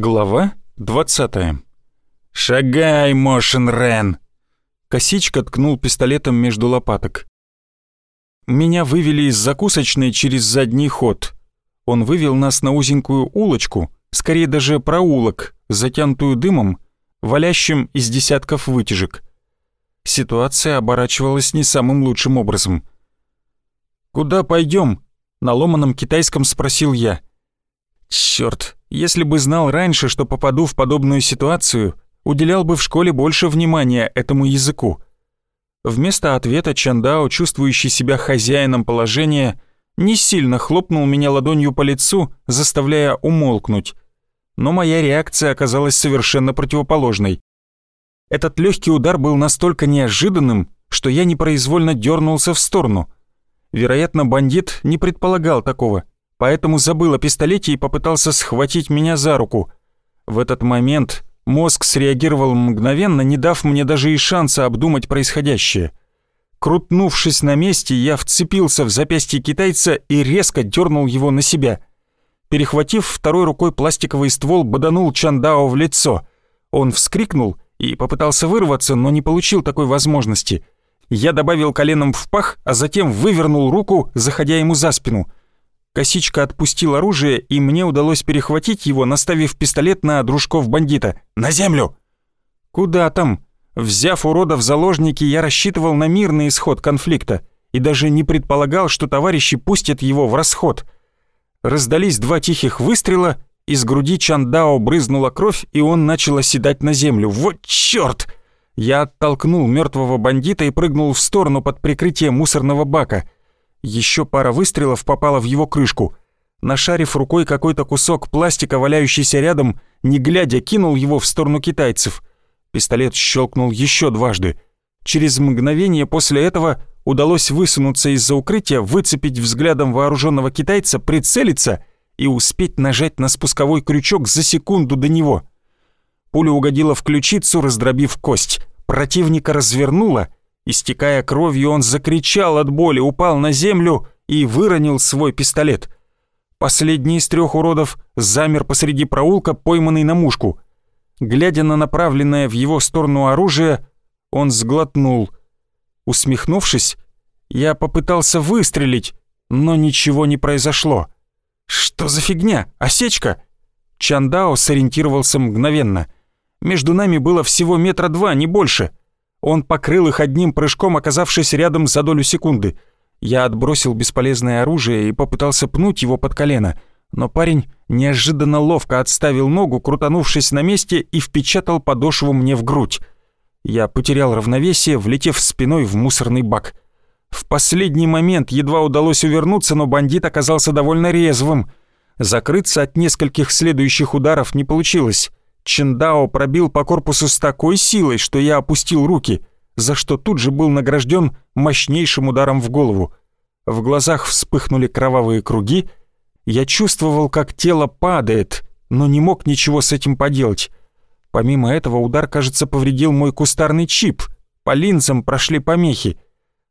Глава 20 «Шагай, Мошен Рен!» Косичка ткнул пистолетом между лопаток. Меня вывели из закусочной через задний ход. Он вывел нас на узенькую улочку, скорее даже проулок, затянутую дымом, валящим из десятков вытяжек. Ситуация оборачивалась не самым лучшим образом. «Куда пойдем? на ломаном китайском спросил я. Черт, если бы знал раньше, что попаду в подобную ситуацию, уделял бы в школе больше внимания этому языку. Вместо ответа Чандао, чувствующий себя хозяином положения, не сильно хлопнул меня ладонью по лицу, заставляя умолкнуть. Но моя реакция оказалась совершенно противоположной. Этот легкий удар был настолько неожиданным, что я непроизвольно дернулся в сторону. Вероятно, бандит не предполагал такого — поэтому забыл о пистолете и попытался схватить меня за руку. В этот момент мозг среагировал мгновенно, не дав мне даже и шанса обдумать происходящее. Крутнувшись на месте, я вцепился в запястье китайца и резко дернул его на себя. Перехватив второй рукой пластиковый ствол, боданул Чандао в лицо. Он вскрикнул и попытался вырваться, но не получил такой возможности. Я добавил коленом в пах, а затем вывернул руку, заходя ему за спину — Косичка отпустил оружие, и мне удалось перехватить его, наставив пистолет на дружков бандита. «На землю!» «Куда там?» Взяв урода в заложники, я рассчитывал на мирный исход конфликта и даже не предполагал, что товарищи пустят его в расход. Раздались два тихих выстрела, из груди Чандао брызнула кровь, и он начал оседать на землю. «Вот чёрт!» Я оттолкнул мертвого бандита и прыгнул в сторону под прикрытие мусорного бака — еще пара выстрелов попала в его крышку. Нашарив рукой какой-то кусок пластика, валяющийся рядом, не глядя, кинул его в сторону китайцев. Пистолет щелкнул еще дважды. Через мгновение после этого удалось высунуться из-за укрытия, выцепить взглядом вооруженного китайца, прицелиться и успеть нажать на спусковой крючок за секунду до него. Пуля угодила в ключицу, раздробив кость. Противника развернула — Истекая кровью, он закричал от боли, упал на землю и выронил свой пистолет. Последний из трех уродов замер посреди проулка, пойманный на мушку. Глядя на направленное в его сторону оружие, он сглотнул. Усмехнувшись, я попытался выстрелить, но ничего не произошло. «Что за фигня? Осечка?» Чандао сориентировался мгновенно. Между нами было всего метра два, не больше. Он покрыл их одним прыжком, оказавшись рядом за долю секунды. Я отбросил бесполезное оружие и попытался пнуть его под колено, но парень неожиданно ловко отставил ногу, крутанувшись на месте и впечатал подошву мне в грудь. Я потерял равновесие, влетев спиной в мусорный бак. В последний момент едва удалось увернуться, но бандит оказался довольно резвым. Закрыться от нескольких следующих ударов не получилось. Чендао пробил по корпусу с такой силой, что я опустил руки, за что тут же был награжден мощнейшим ударом в голову. В глазах вспыхнули кровавые круги. Я чувствовал, как тело падает, но не мог ничего с этим поделать. Помимо этого удар, кажется, повредил мой кустарный чип. По линзам прошли помехи.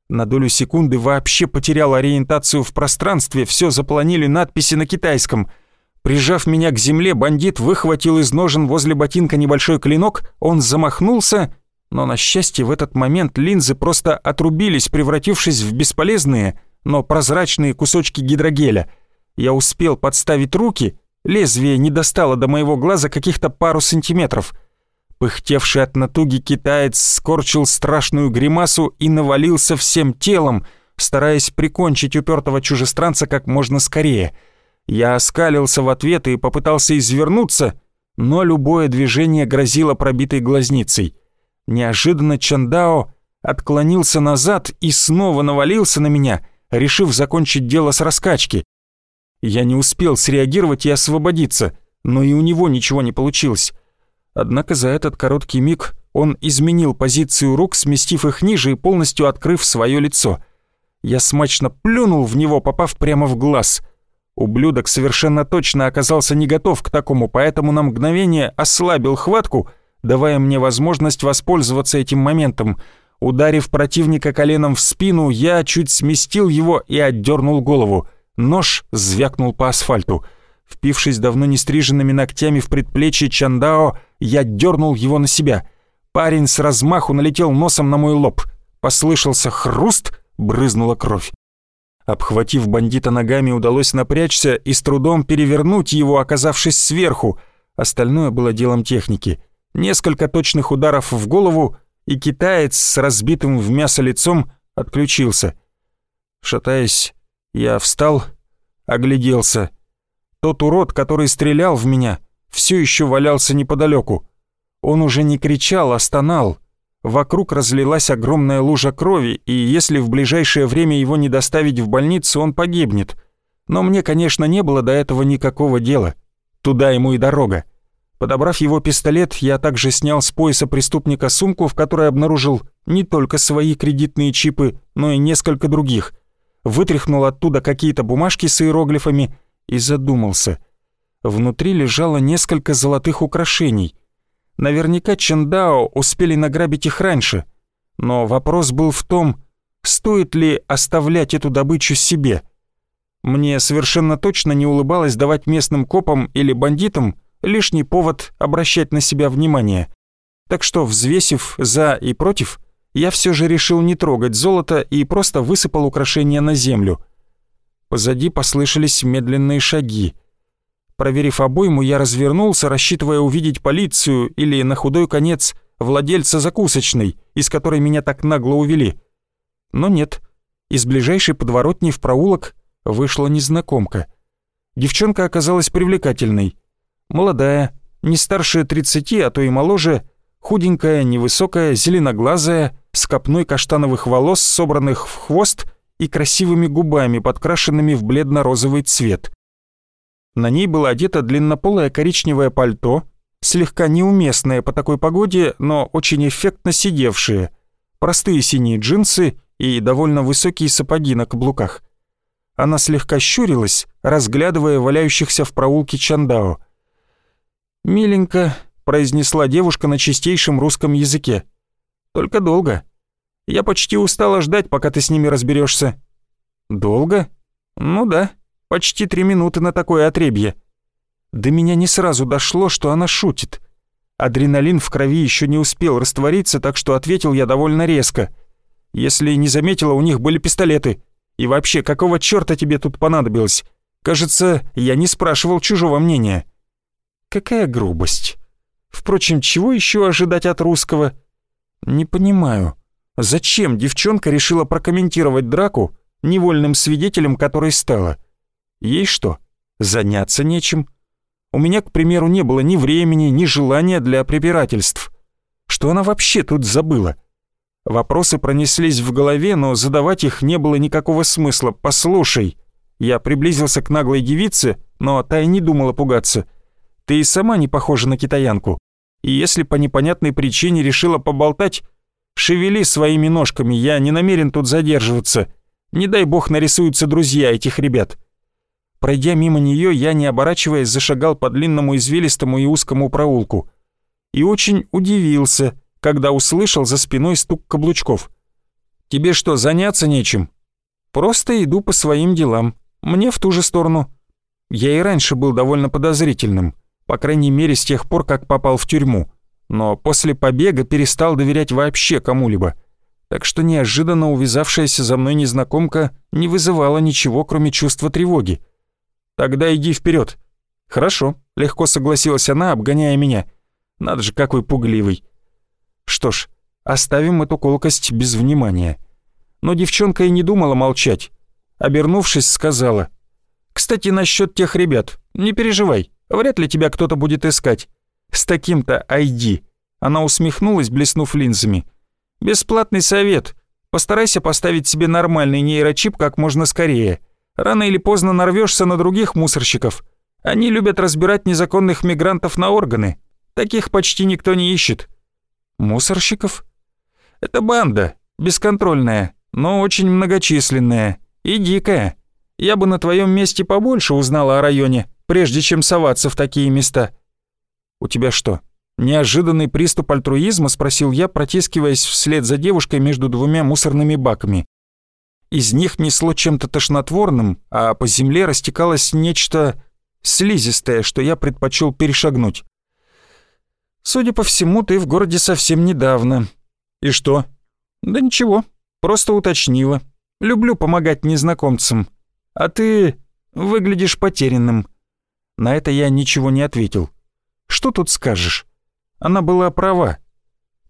На долю секунды вообще потерял ориентацию в пространстве, все заполонили надписи на китайском — Прижав меня к земле, бандит выхватил из ножен возле ботинка небольшой клинок, он замахнулся, но, на счастье, в этот момент линзы просто отрубились, превратившись в бесполезные, но прозрачные кусочки гидрогеля. Я успел подставить руки, лезвие не достало до моего глаза каких-то пару сантиметров. Пыхтевший от натуги китаец скорчил страшную гримасу и навалился всем телом, стараясь прикончить упертого чужестранца как можно скорее — я оскалился в ответ и попытался извернуться, но любое движение грозило пробитой глазницей. Неожиданно Чандао отклонился назад и снова навалился на меня, решив закончить дело с раскачки. Я не успел среагировать и освободиться, но и у него ничего не получилось. Однако за этот короткий миг он изменил позицию рук, сместив их ниже и полностью открыв свое лицо. Я смачно плюнул в него, попав прямо в глаз — Ублюдок совершенно точно оказался не готов к такому, поэтому на мгновение ослабил хватку, давая мне возможность воспользоваться этим моментом. Ударив противника коленом в спину, я чуть сместил его и отдернул голову. Нож звякнул по асфальту. Впившись давно не стриженными ногтями в предплечье Чандао, я дернул его на себя. Парень с размаху налетел носом на мой лоб. Послышался хруст, брызнула кровь. Обхватив бандита ногами, удалось напрячься и с трудом перевернуть его, оказавшись сверху. Остальное было делом техники. Несколько точных ударов в голову, и китаец с разбитым в мясо лицом отключился. Шатаясь, я встал, огляделся. Тот урод, который стрелял в меня, все еще валялся неподалеку. Он уже не кричал, а стонал. Вокруг разлилась огромная лужа крови, и если в ближайшее время его не доставить в больницу, он погибнет. Но мне, конечно, не было до этого никакого дела. Туда ему и дорога. Подобрав его пистолет, я также снял с пояса преступника сумку, в которой обнаружил не только свои кредитные чипы, но и несколько других. Вытряхнул оттуда какие-то бумажки с иероглифами и задумался. Внутри лежало несколько золотых украшений — Наверняка Чендао успели награбить их раньше. Но вопрос был в том, стоит ли оставлять эту добычу себе. Мне совершенно точно не улыбалось давать местным копам или бандитам лишний повод обращать на себя внимание. Так что, взвесив «за» и «против», я все же решил не трогать золото и просто высыпал украшения на землю. Позади послышались медленные шаги — Проверив обойму, я развернулся, рассчитывая увидеть полицию или, на худой конец, владельца закусочной, из которой меня так нагло увели. Но нет. Из ближайшей подворотни в проулок вышла незнакомка. Девчонка оказалась привлекательной. Молодая, не старше 30, а то и моложе, худенькая, невысокая, зеленоглазая, с копной каштановых волос, собранных в хвост и красивыми губами, подкрашенными в бледно-розовый цвет. На ней было одето длиннополое коричневое пальто, слегка неуместное по такой погоде, но очень эффектно сидевшее, простые синие джинсы и довольно высокие сапоги на каблуках. Она слегка щурилась, разглядывая валяющихся в проулке Чандао. «Миленько», — произнесла девушка на чистейшем русском языке. «Только долго. Я почти устала ждать, пока ты с ними разберешься. «Долго? Ну да», Почти три минуты на такое отребье. До меня не сразу дошло, что она шутит. Адреналин в крови еще не успел раствориться, так что ответил я довольно резко. Если не заметила, у них были пистолеты. И вообще, какого чёрта тебе тут понадобилось? Кажется, я не спрашивал чужого мнения. Какая грубость. Впрочем, чего еще ожидать от русского? Не понимаю. Зачем девчонка решила прокомментировать драку, невольным свидетелем которой стала? Ей что, заняться нечем? У меня, к примеру, не было ни времени, ни желания для препирательств. Что она вообще тут забыла? Вопросы пронеслись в голове, но задавать их не было никакого смысла. «Послушай». Я приблизился к наглой девице, но та и не думала пугаться. «Ты и сама не похожа на китаянку. И если по непонятной причине решила поболтать, шевели своими ножками, я не намерен тут задерживаться. Не дай бог нарисуются друзья этих ребят». Пройдя мимо нее, я, не оборачиваясь, зашагал по длинному извилистому и узкому проулку. И очень удивился, когда услышал за спиной стук каблучков. «Тебе что, заняться нечем?» «Просто иду по своим делам. Мне в ту же сторону». Я и раньше был довольно подозрительным, по крайней мере с тех пор, как попал в тюрьму. Но после побега перестал доверять вообще кому-либо. Так что неожиданно увязавшаяся за мной незнакомка не вызывала ничего, кроме чувства тревоги. «Тогда иди вперед. «Хорошо», — легко согласилась она, обгоняя меня. «Надо же, какой пугливый». Что ж, оставим эту колкость без внимания. Но девчонка и не думала молчать. Обернувшись, сказала. «Кстати, насчет тех ребят, не переживай, вряд ли тебя кто-то будет искать. С таким-то ID». Она усмехнулась, блеснув линзами. «Бесплатный совет. Постарайся поставить себе нормальный нейрочип как можно скорее. Рано или поздно нарвешься на других мусорщиков. Они любят разбирать незаконных мигрантов на органы. Таких почти никто не ищет. Мусорщиков? Это банда, бесконтрольная, но очень многочисленная и дикая. Я бы на твоем месте побольше узнала о районе, прежде чем соваться в такие места. У тебя что, неожиданный приступ альтруизма?» — спросил я, протискиваясь вслед за девушкой между двумя мусорными баками. Из них несло чем-то тошнотворным, а по земле растекалось нечто слизистая, что я предпочел перешагнуть. «Судя по всему, ты в городе совсем недавно». «И что?» «Да ничего, просто уточнила. Люблю помогать незнакомцам. А ты выглядишь потерянным». На это я ничего не ответил. «Что тут скажешь?» Она была права.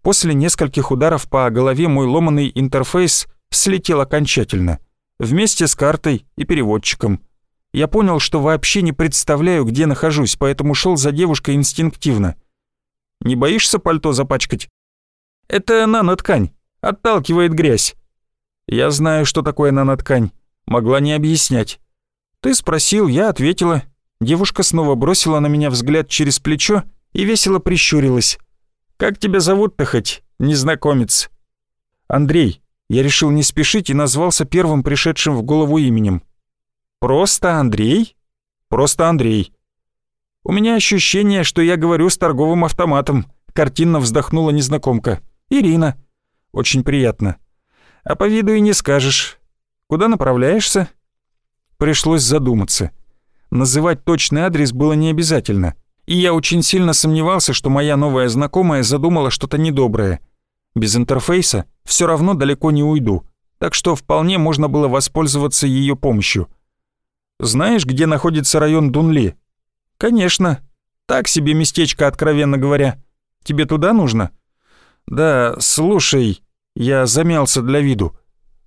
После нескольких ударов по голове мой ломанный интерфейс слетел окончательно, вместе с картой и переводчиком. Я понял, что вообще не представляю, где нахожусь, поэтому шел за девушкой инстинктивно. «Не боишься пальто запачкать?» «Это наноткань, отталкивает грязь». «Я знаю, что такое наноткань, могла не объяснять». «Ты спросил, я ответила». Девушка снова бросила на меня взгляд через плечо и весело прищурилась. «Как тебя зовут-то хоть, незнакомец?» «Андрей». Я решил не спешить и назвался первым пришедшим в голову именем. «Просто Андрей?» «Просто Андрей». «У меня ощущение, что я говорю с торговым автоматом», — картинно вздохнула незнакомка. «Ирина». «Очень приятно». «А по виду и не скажешь. Куда направляешься?» Пришлось задуматься. Называть точный адрес было не обязательно — и я очень сильно сомневался, что моя новая знакомая задумала что-то недоброе. Без интерфейса все равно далеко не уйду, так что вполне можно было воспользоваться ее помощью. Знаешь, где находится район Дунли? Конечно. Так себе местечко, откровенно говоря. Тебе туда нужно? Да, слушай, я замялся для виду.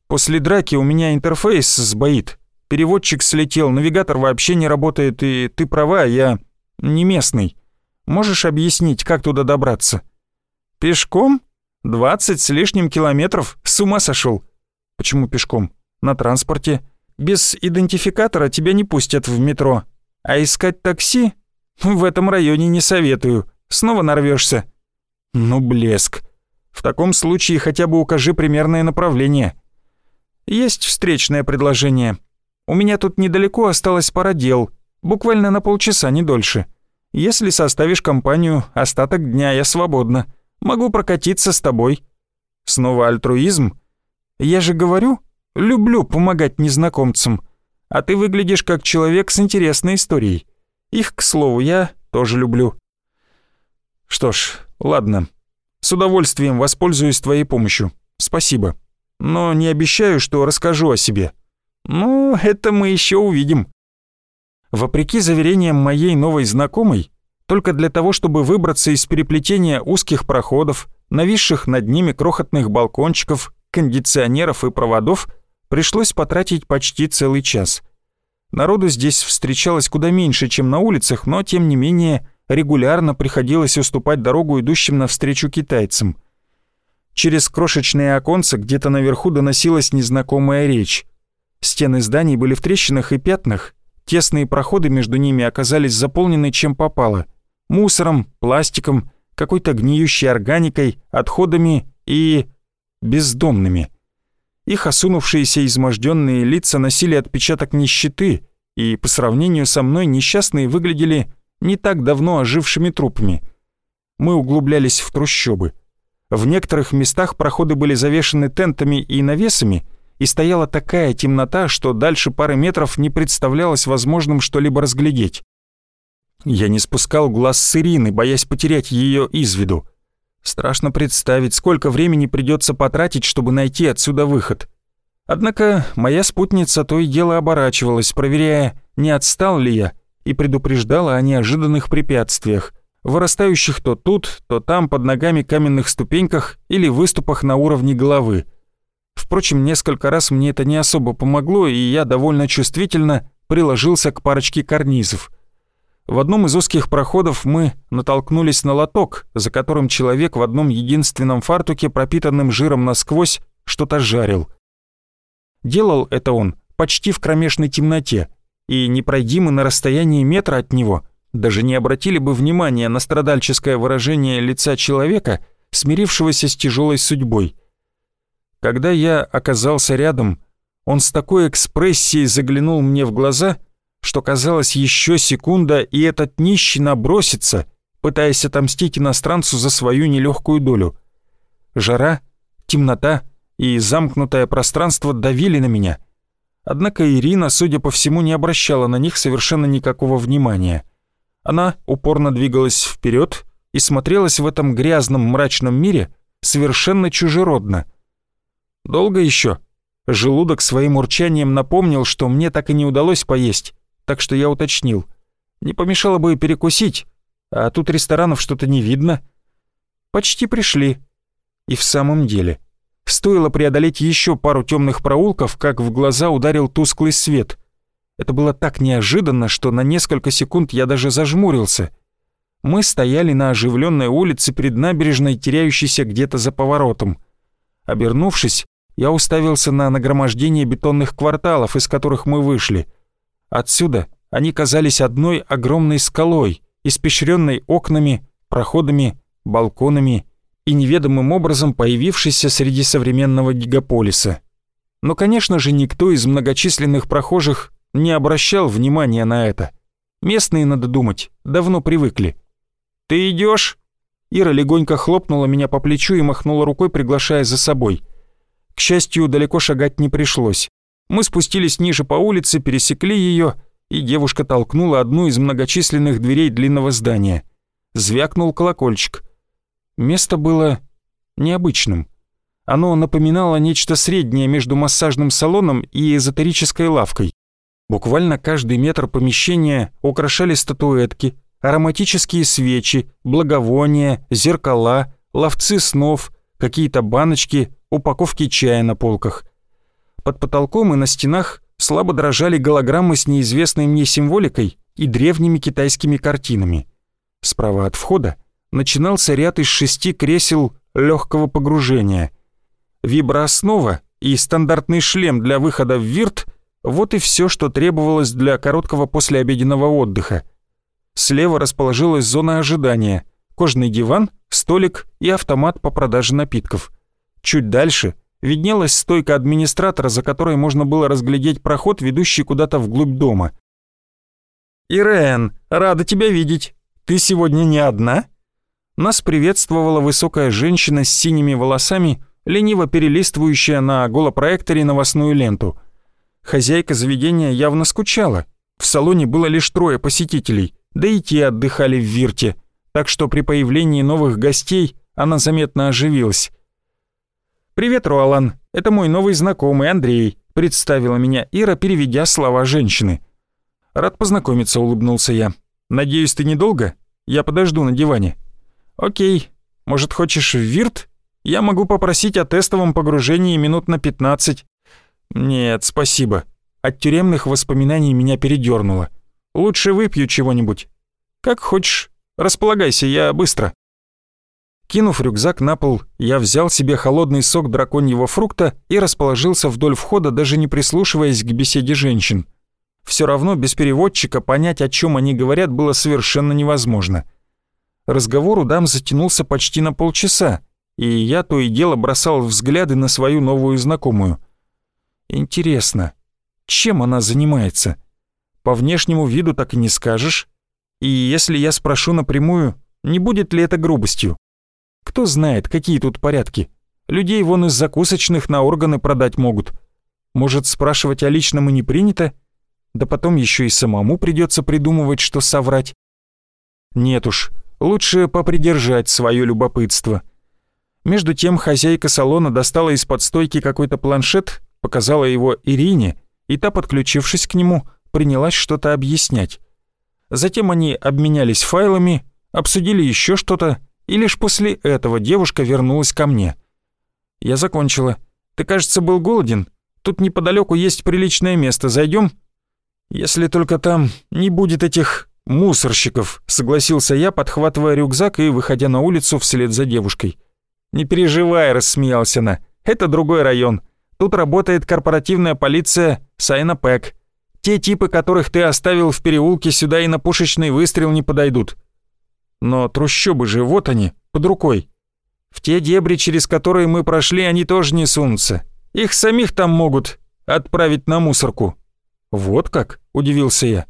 После драки у меня интерфейс сбоит. Переводчик слетел, навигатор вообще не работает, и ты права, я не местный. Можешь объяснить, как туда добраться?» «Пешком? Двадцать с лишним километров? С ума сошел!» «Почему пешком? На транспорте. Без идентификатора тебя не пустят в метро. А искать такси? В этом районе не советую. Снова нарвешься. «Ну, блеск. В таком случае хотя бы укажи примерное направление». «Есть встречное предложение. У меня тут недалеко осталось пара дел. Буквально на полчаса, не дольше. Если составишь компанию, остаток дня я свободна. Могу прокатиться с тобой. Снова альтруизм? Я же говорю, люблю помогать незнакомцам. А ты выглядишь как человек с интересной историей. Их, к слову, я тоже люблю. Что ж, ладно. С удовольствием воспользуюсь твоей помощью. Спасибо. Но не обещаю, что расскажу о себе. Ну, это мы еще увидим. Вопреки заверениям моей новой знакомой, только для того, чтобы выбраться из переплетения узких проходов, нависших над ними крохотных балкончиков, кондиционеров и проводов, пришлось потратить почти целый час. Народу здесь встречалось куда меньше, чем на улицах, но, тем не менее, регулярно приходилось уступать дорогу идущим навстречу китайцам. Через крошечные оконца где-то наверху доносилась незнакомая речь. Стены зданий были в трещинах и пятнах, Тесные проходы между ними оказались заполнены чем попало. Мусором, пластиком, какой-то гниющей органикой, отходами и... бездомными. Их осунувшиеся изможденные лица носили отпечаток нищеты, и по сравнению со мной несчастные выглядели не так давно ожившими трупами. Мы углублялись в трущобы. В некоторых местах проходы были завешены тентами и навесами — и стояла такая темнота, что дальше пары метров не представлялось возможным что-либо разглядеть. Я не спускал глаз с Ирины, боясь потерять ее из виду. Страшно представить, сколько времени придется потратить, чтобы найти отсюда выход. Однако моя спутница то и дело оборачивалась, проверяя, не отстал ли я, и предупреждала о неожиданных препятствиях, вырастающих то тут, то там под ногами каменных ступеньках или выступах на уровне головы — Впрочем, несколько раз мне это не особо помогло, и я довольно чувствительно приложился к парочке карнизов. В одном из узких проходов мы натолкнулись на лоток, за которым человек в одном единственном фартуке, пропитанным жиром насквозь, что-то жарил. Делал это он почти в кромешной темноте, и не на расстоянии метра от него, даже не обратили бы внимания на страдальческое выражение лица человека, смирившегося с тяжелой судьбой. Когда я оказался рядом, он с такой экспрессией заглянул мне в глаза, что казалось еще секунда, и этот нищий набросится, пытаясь отомстить иностранцу за свою нелегкую долю. Жара, темнота и замкнутое пространство давили на меня. Однако Ирина, судя по всему, не обращала на них совершенно никакого внимания. Она упорно двигалась вперед и смотрелась в этом грязном мрачном мире совершенно чужеродно. Долго еще. Желудок своим урчанием напомнил, что мне так и не удалось поесть, так что я уточнил. Не помешало бы перекусить, а тут ресторанов что-то не видно. Почти пришли. И в самом деле, стоило преодолеть еще пару темных проулков, как в глаза ударил тусклый свет. Это было так неожиданно, что на несколько секунд я даже зажмурился. Мы стояли на оживленной улице перед набережной, теряющейся где-то за поворотом. Обернувшись, я уставился на нагромождение бетонных кварталов, из которых мы вышли. Отсюда они казались одной огромной скалой, испещренной окнами, проходами, балконами и неведомым образом появившейся среди современного гигаполиса. Но, конечно же, никто из многочисленных прохожих не обращал внимания на это. Местные, надо думать, давно привыкли. «Ты идешь? Ира легонько хлопнула меня по плечу и махнула рукой, приглашая за собой. К счастью, далеко шагать не пришлось. Мы спустились ниже по улице, пересекли ее, и девушка толкнула одну из многочисленных дверей длинного здания. Звякнул колокольчик. Место было необычным. Оно напоминало нечто среднее между массажным салоном и эзотерической лавкой. Буквально каждый метр помещения украшали статуэтки, ароматические свечи, благовония, зеркала, ловцы снов, какие-то баночки, упаковки чая на полках. Под потолком и на стенах слабо дрожали голограммы с неизвестной мне символикой и древними китайскими картинами. Справа от входа начинался ряд из шести кресел легкого погружения. Виброоснова и стандартный шлем для выхода в вирт — вот и все, что требовалось для короткого послеобеденного отдыха. Слева расположилась зона ожидания, кожный диван, столик и автомат по продаже напитков. Чуть дальше виднелась стойка администратора, за которой можно было разглядеть проход, ведущий куда-то вглубь дома. «Ирен, рада тебя видеть. Ты сегодня не одна?» Нас приветствовала высокая женщина с синими волосами, лениво перелистывающая на голопроекторе новостную ленту. Хозяйка заведения явно скучала. В салоне было лишь трое посетителей, да и те отдыхали в Вирте, так что при появлении новых гостей она заметно оживилась. «Привет, Руалан, это мой новый знакомый Андрей», — представила меня Ира, переведя слова женщины. «Рад познакомиться», — улыбнулся я. «Надеюсь, ты недолго? Я подожду на диване». «Окей. Может, хочешь в Вирт? Я могу попросить о тестовом погружении минут на 15». «Нет, спасибо. От тюремных воспоминаний меня передёрнуло. Лучше выпью чего-нибудь. Как хочешь. Располагайся, я быстро». Кинув рюкзак на пол, я взял себе холодный сок драконьего фрукта и расположился вдоль входа, даже не прислушиваясь к беседе женщин. Все равно без переводчика понять, о чем они говорят, было совершенно невозможно. Разговор у дам затянулся почти на полчаса, и я то и дело бросал взгляды на свою новую знакомую. Интересно, чем она занимается? По внешнему виду так и не скажешь. И если я спрошу напрямую, не будет ли это грубостью? Кто знает, какие тут порядки. Людей вон из закусочных на органы продать могут. Может, спрашивать о личном и не принято? Да потом еще и самому придется придумывать, что соврать. Нет уж, лучше попридержать свое любопытство. Между тем хозяйка салона достала из-под стойки какой-то планшет, показала его Ирине, и та, подключившись к нему, принялась что-то объяснять. Затем они обменялись файлами, обсудили еще что-то, и лишь после этого девушка вернулась ко мне. «Я закончила. Ты, кажется, был голоден. Тут неподалеку есть приличное место. Зайдем? «Если только там не будет этих мусорщиков», — согласился я, подхватывая рюкзак и выходя на улицу вслед за девушкой. «Не переживай», — рассмеялся она. «Это другой район. Тут работает корпоративная полиция Сайна Пэк. Те типы, которых ты оставил в переулке, сюда и на пушечный выстрел не подойдут. Но трущобы же вот они, под рукой. В те дебри, через которые мы прошли, они тоже не сунутся. Их самих там могут отправить на мусорку». «Вот как?» — удивился я.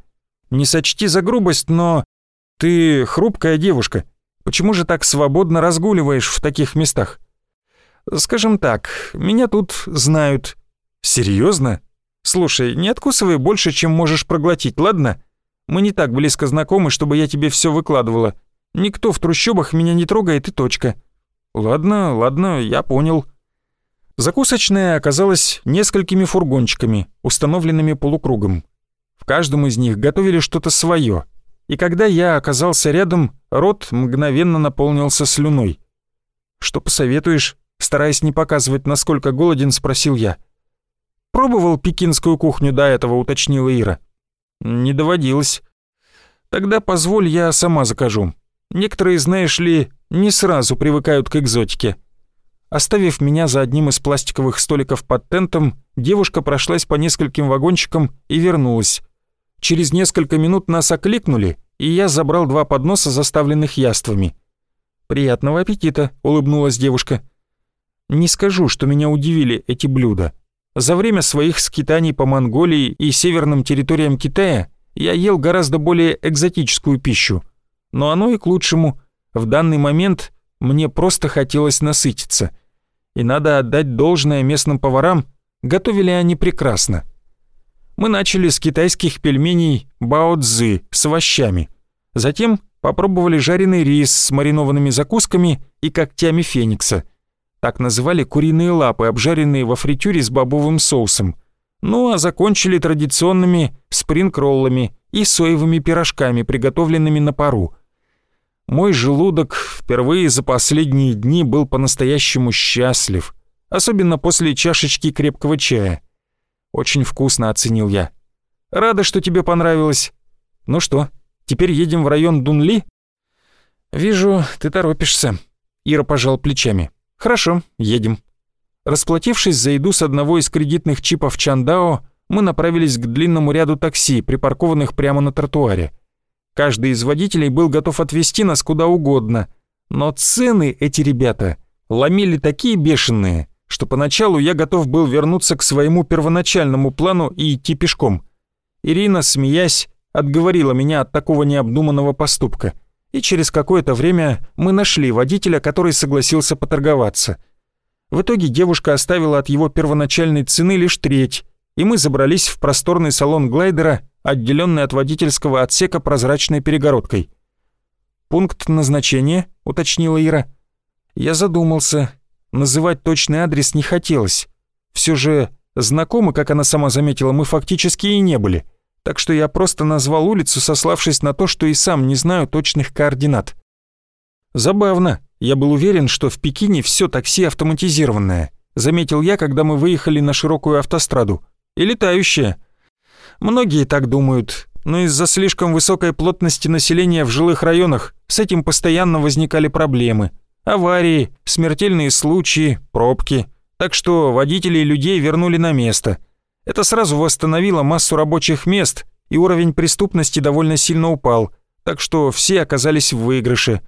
«Не сочти за грубость, но... Ты хрупкая девушка. Почему же так свободно разгуливаешь в таких местах?» «Скажем так, меня тут знают». «Серьезно? Слушай, не откусывай больше, чем можешь проглотить, ладно? Мы не так близко знакомы, чтобы я тебе все выкладывала. Никто в трущобах меня не трогает и точка». «Ладно, ладно, я понял». Закусочная оказалась несколькими фургончиками, установленными полукругом. В каждом из них готовили что-то свое, и когда я оказался рядом, рот мгновенно наполнился слюной. «Что посоветуешь?» Стараясь не показывать, насколько голоден, спросил я. «Пробовал пекинскую кухню до этого?» — уточнила Ира. «Не доводилось». «Тогда позволь, я сама закажу. Некоторые, знаешь ли, не сразу привыкают к экзотике». Оставив меня за одним из пластиковых столиков под тентом, девушка прошлась по нескольким вагончикам и вернулась. Через несколько минут нас окликнули, и я забрал два подноса, заставленных яствами. «Приятного аппетита», — улыбнулась девушка. Не скажу, что меня удивили эти блюда. За время своих скитаний по Монголии и северным территориям Китая я ел гораздо более экзотическую пищу. Но оно и к лучшему. В данный момент мне просто хотелось насытиться — и надо отдать должное местным поварам, готовили они прекрасно. Мы начали с китайских пельменей бао-цзы с овощами. Затем попробовали жареный рис с маринованными закусками и когтями феникса. Так называли куриные лапы, обжаренные во фритюре с бобовым соусом. Ну а закончили традиционными спринг-роллами и соевыми пирожками, приготовленными на пару – мой желудок впервые за последние дни был по-настоящему счастлив, особенно после чашечки крепкого чая. Очень вкусно оценил я. Рада, что тебе понравилось. Ну что, теперь едем в район Дунли? Вижу, ты торопишься. Ира пожал плечами. Хорошо, едем. Расплатившись за еду с одного из кредитных чипов Чандао, мы направились к длинному ряду такси, припаркованных прямо на тротуаре. Каждый из водителей был готов отвезти нас куда угодно. Но цены эти ребята ломили такие бешеные, что поначалу я готов был вернуться к своему первоначальному плану и идти пешком. Ирина, смеясь, отговорила меня от такого необдуманного поступка. И через какое-то время мы нашли водителя, который согласился поторговаться. В итоге девушка оставила от его первоначальной цены лишь треть, и мы забрались в просторный салон глайдера, отделенный от водительского отсека прозрачной перегородкой. «Пункт назначения?» — уточнила Ира. Я задумался. Называть точный адрес не хотелось. Все же знакомы, как она сама заметила, мы фактически и не были. Так что я просто назвал улицу, сославшись на то, что и сам не знаю точных координат. Забавно. Я был уверен, что в Пекине все такси автоматизированное. Заметил я, когда мы выехали на широкую автостраду. И летающее. Многие так думают, но из-за слишком высокой плотности населения в жилых районах с этим постоянно возникали проблемы. Аварии, смертельные случаи, пробки. Так что водителей и людей вернули на место. Это сразу восстановило массу рабочих мест, и уровень преступности довольно сильно упал, так что все оказались в выигрыше.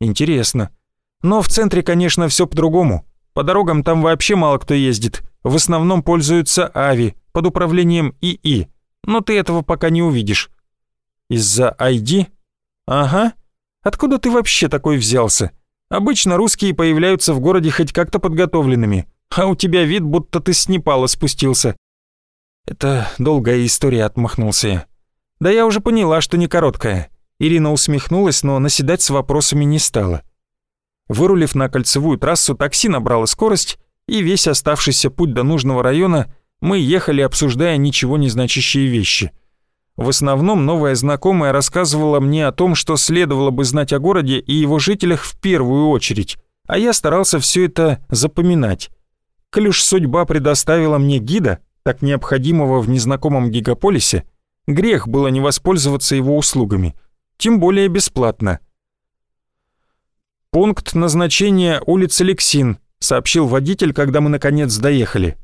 Интересно. Но в центре, конечно, все по-другому. По дорогам там вообще мало кто ездит. В основном пользуются АВИ под управлением ИИ но ты этого пока не увидишь». «Из-за ID?» «Ага. Откуда ты вообще такой взялся? Обычно русские появляются в городе хоть как-то подготовленными, а у тебя вид, будто ты с Непала спустился». «Это долгая история», — отмахнулся я. «Да я уже поняла, что не короткая». Ирина усмехнулась, но наседать с вопросами не стала. Вырулив на кольцевую трассу, такси набрало скорость, и весь оставшийся путь до нужного района мы ехали, обсуждая ничего не значащие вещи. В основном новая знакомая рассказывала мне о том, что следовало бы знать о городе и его жителях в первую очередь, а я старался все это запоминать. Коль уж судьба предоставила мне гида, так необходимого в незнакомом гигаполисе, грех было не воспользоваться его услугами, тем более бесплатно. «Пункт назначения улица Лексин», — сообщил водитель, когда мы наконец доехали.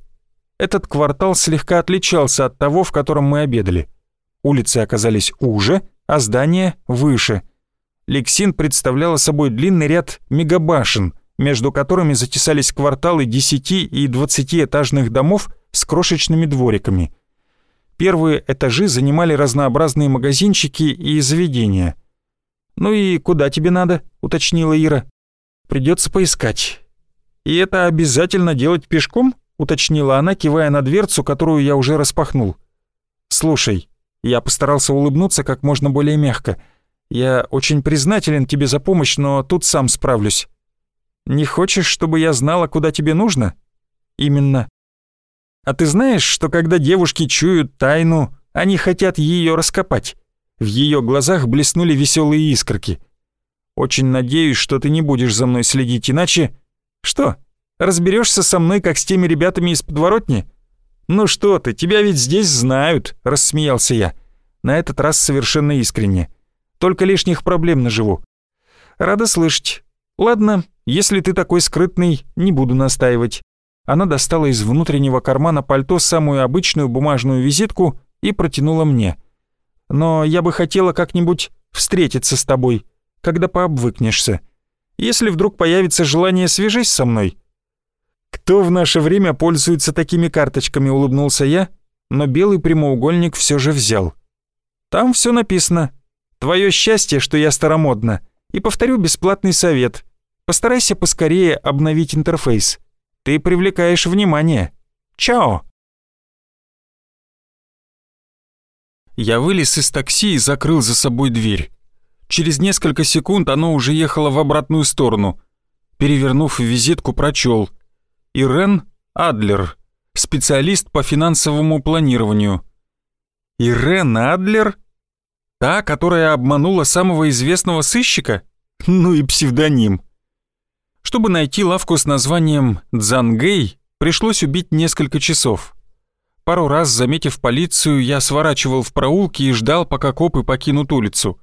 Этот квартал слегка отличался от того, в котором мы обедали. Улицы оказались уже, а здания выше. Лексин представляла собой длинный ряд мегабашен, между которыми затесались кварталы 10 и 20-этажных домов с крошечными двориками. Первые этажи занимали разнообразные магазинчики и заведения. «Ну и куда тебе надо?» — уточнила Ира. «Придется поискать». «И это обязательно делать пешком?» Уточнила она, кивая на дверцу, которую я уже распахнул. «Слушай, я постарался улыбнуться как можно более мягко. Я очень признателен тебе за помощь, но тут сам справлюсь. Не хочешь, чтобы я знала, куда тебе нужно? Именно. А ты знаешь, что когда девушки чуют тайну, они хотят ее раскопать? В ее глазах блеснули веселые искорки. Очень надеюсь, что ты не будешь за мной следить, иначе... Что, разберешься со мной, как с теми ребятами из подворотни? Ну что ты, тебя ведь здесь знают, рассмеялся я. На этот раз совершенно искренне. Только лишних проблем наживу. Рада слышать. Ладно, если ты такой скрытный, не буду настаивать. Она достала из внутреннего кармана пальто самую обычную бумажную визитку и протянула мне. Но я бы хотела как-нибудь встретиться с тобой, когда пообвыкнешься. Если вдруг появится желание, свяжись со мной». «Кто в наше время пользуется такими карточками?» — улыбнулся я, но белый прямоугольник все же взял. «Там все написано. Твое счастье, что я старомодна. И повторю бесплатный совет. Постарайся поскорее обновить интерфейс. Ты привлекаешь внимание. Чао!» Я вылез из такси и закрыл за собой дверь. Через несколько секунд оно уже ехало в обратную сторону. Перевернув визитку, прочел. Ирен Адлер, специалист по финансовому планированию. Ирен Адлер? Та, которая обманула самого известного сыщика? Ну и псевдоним. Чтобы найти лавку с названием «Дзангэй», пришлось убить несколько часов. Пару раз, заметив полицию, я сворачивал в проулки и ждал, пока копы покинут улицу.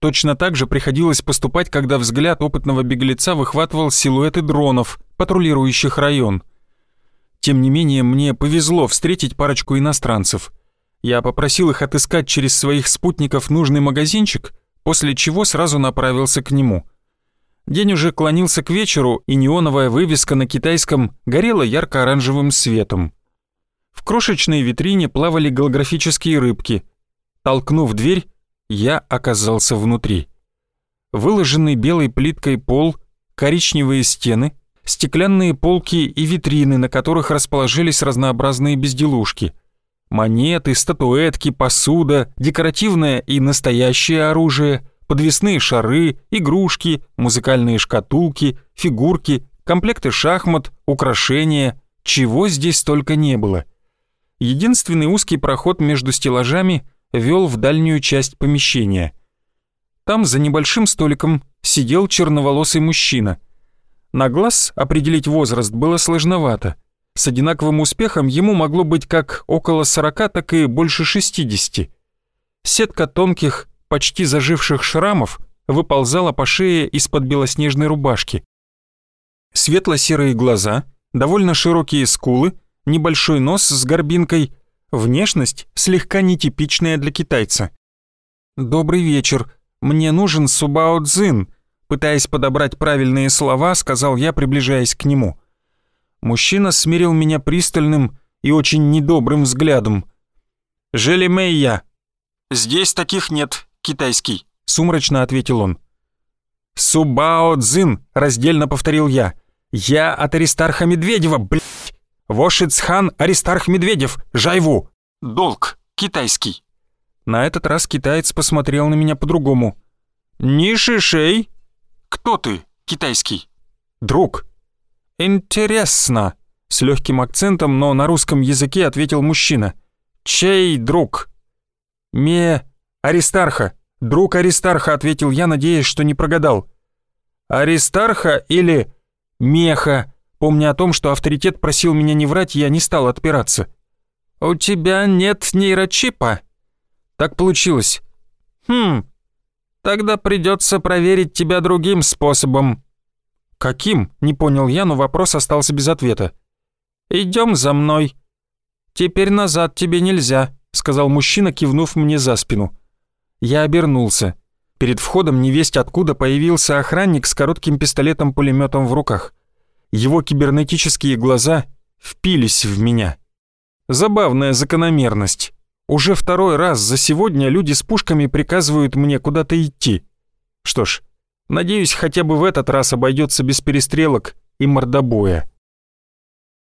Точно так же приходилось поступать, когда взгляд опытного беглеца выхватывал силуэты дронов, патрулирующих район. Тем не менее, мне повезло встретить парочку иностранцев. Я попросил их отыскать через своих спутников нужный магазинчик, после чего сразу направился к нему. День уже клонился к вечеру, и неоновая вывеска на китайском горела ярко-оранжевым светом. В крошечной витрине плавали голографические рыбки. Толкнув дверь, я оказался внутри. Выложенный белой плиткой пол, коричневые стены, стеклянные полки и витрины, на которых расположились разнообразные безделушки. Монеты, статуэтки, посуда, декоративное и настоящее оружие, подвесные шары, игрушки, музыкальные шкатулки, фигурки, комплекты шахмат, украшения, чего здесь только не было. Единственный узкий проход между стеллажами вел в дальнюю часть помещения. Там за небольшим столиком сидел черноволосый мужчина. На глаз определить возраст было сложновато. С одинаковым успехом ему могло быть как около 40, так и больше 60. Сетка тонких, почти заживших шрамов выползала по шее из-под белоснежной рубашки. Светло-серые глаза, довольно широкие скулы, небольшой нос с горбинкой, внешность слегка нетипичная для китайца. «Добрый вечер, мне нужен Субао Цзин», пытаясь подобрать правильные слова, сказал я, приближаясь к нему. Мужчина смирил меня пристальным и очень недобрым взглядом. «Желемейя». «Здесь таких нет, китайский», — сумрачно ответил он. «Субао Цзин», — раздельно повторил я. «Я от Аристарха Медведева, блядь!» Вошицхан Аристарх Медведев, Жайву. Долг, китайский. На этот раз китаец посмотрел на меня по-другому. Нишишей? Кто ты, китайский? Друг. Интересно. С легким акцентом, но на русском языке ответил мужчина. Чей друг? Ме Аристарха. Друг Аристарха, ответил я, надеясь, что не прогадал. Аристарха или Меха? Помня о том, что авторитет просил меня не врать, я не стал отпираться. «У тебя нет нейрочипа?» «Так получилось». «Хм, тогда придется проверить тебя другим способом». «Каким?» — не понял я, но вопрос остался без ответа. Идем за мной». «Теперь назад тебе нельзя», — сказал мужчина, кивнув мне за спину. Я обернулся. Перед входом невесть откуда появился охранник с коротким пистолетом-пулеметом в руках. Его кибернетические глаза впились в меня. Забавная закономерность. Уже второй раз за сегодня люди с пушками приказывают мне куда-то идти. Что ж, надеюсь, хотя бы в этот раз обойдется без перестрелок и мордобоя.